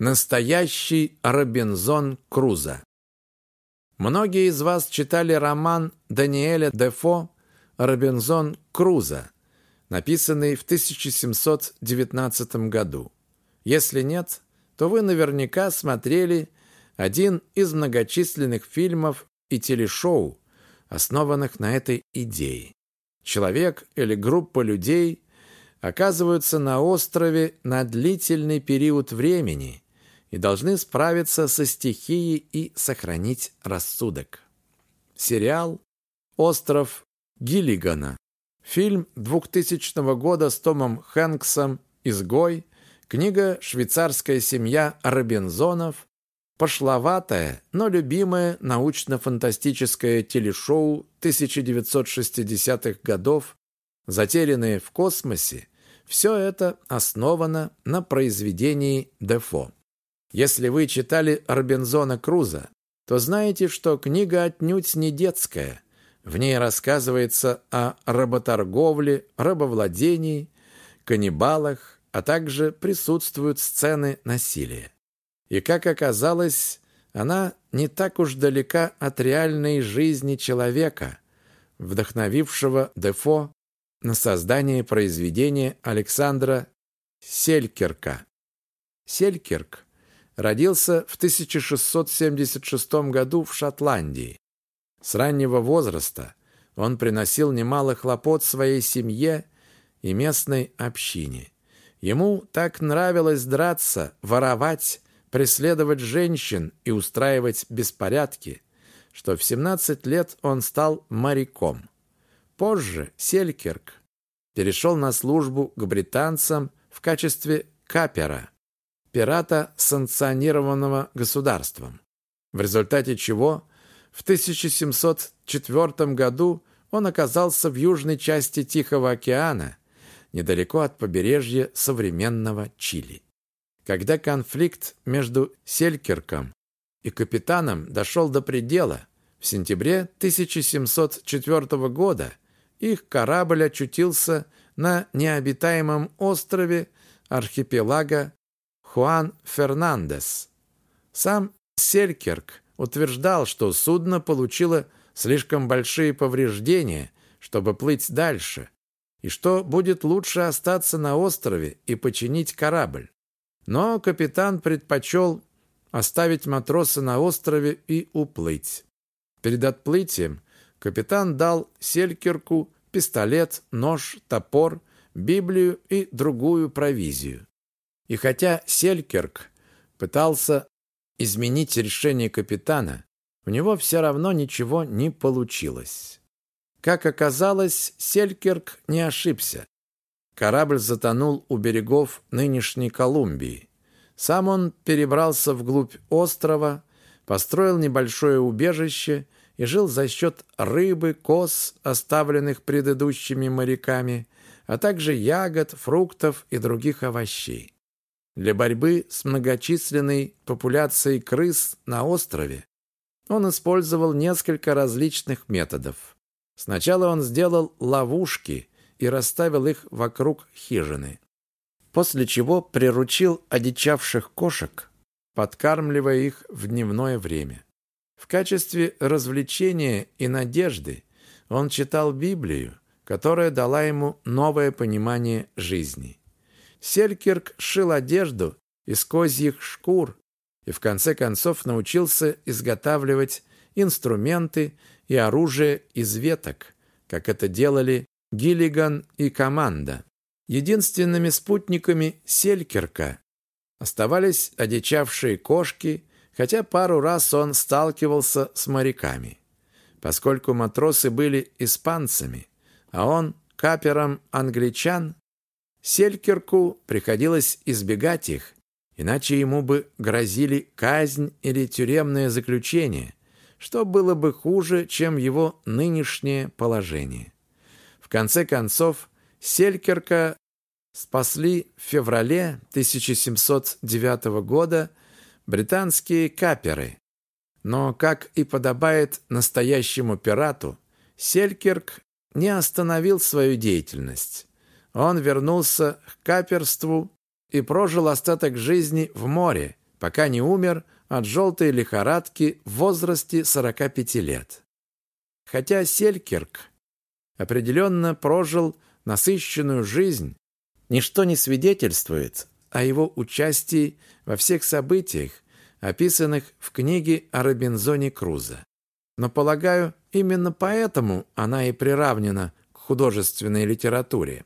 Настоящий Робинзон Крузо. Многие из вас читали роман Даниэля Дефо «Робинзон Крузо», написанный в 1719 году. Если нет, то вы наверняка смотрели один из многочисленных фильмов и телешоу, основанных на этой идее. Человек или группа людей оказываются на острове на длительный период времени – и должны справиться со стихией и сохранить рассудок. Сериал «Остров Гиллигана». Фильм 2000 года с Томом Хэнксом «Изгой», книга «Швейцарская семья Робинзонов», пошловатое, но любимое научно-фантастическое телешоу 1960-х годов, затерянные в космосе, все это основано на произведении Дефо. Если вы читали Робинзона Круза, то знаете, что книга отнюдь не детская. В ней рассказывается о работорговле, рабовладении, каннибалах, а также присутствуют сцены насилия. И, как оказалось, она не так уж далека от реальной жизни человека, вдохновившего Дефо на создание произведения Александра Селькерка. Селькерк родился в 1676 году в Шотландии. С раннего возраста он приносил немало хлопот своей семье и местной общине. Ему так нравилось драться, воровать, преследовать женщин и устраивать беспорядки, что в 17 лет он стал моряком. Позже Селькерк перешел на службу к британцам в качестве капера – пирата, санкционированного государством, в результате чего в 1704 году он оказался в южной части Тихого океана, недалеко от побережья современного Чили. Когда конфликт между Селькерком и капитаном дошел до предела, в сентябре 1704 года их корабль очутился на необитаемом острове архипелага Хуан Фернандес. Сам Селькерк утверждал, что судно получило слишком большие повреждения, чтобы плыть дальше, и что будет лучше остаться на острове и починить корабль. Но капитан предпочел оставить матроса на острове и уплыть. Перед отплытием капитан дал Селькерку пистолет, нож, топор, Библию и другую провизию. И хотя Селькерк пытался изменить решение капитана, у него все равно ничего не получилось. Как оказалось, Селькерк не ошибся. Корабль затонул у берегов нынешней Колумбии. Сам он перебрался вглубь острова, построил небольшое убежище и жил за счет рыбы, коз, оставленных предыдущими моряками, а также ягод, фруктов и других овощей. Для борьбы с многочисленной популяцией крыс на острове он использовал несколько различных методов. Сначала он сделал ловушки и расставил их вокруг хижины, после чего приручил одичавших кошек, подкармливая их в дневное время. В качестве развлечения и надежды он читал Библию, которая дала ему новое понимание жизни. Селькирк шил одежду из козьих шкур и в конце концов научился изготавливать инструменты и оружие из веток, как это делали Гиллиган и команда. Единственными спутниками Селькирка оставались одичавшие кошки, хотя пару раз он сталкивался с моряками. Поскольку матросы были испанцами, а он капером англичан, Селькерку приходилось избегать их, иначе ему бы грозили казнь или тюремное заключение, что было бы хуже, чем его нынешнее положение. В конце концов, Селькерка спасли в феврале 1709 года британские каперы. Но, как и подобает настоящему пирату, Селькерк не остановил свою деятельность. Он вернулся к каперству и прожил остаток жизни в море, пока не умер от желтой лихорадки в возрасте 45 лет. Хотя Селькирк определенно прожил насыщенную жизнь, ничто не свидетельствует о его участии во всех событиях, описанных в книге о Робинзоне Крузо. Но, полагаю, именно поэтому она и приравнена к художественной литературе.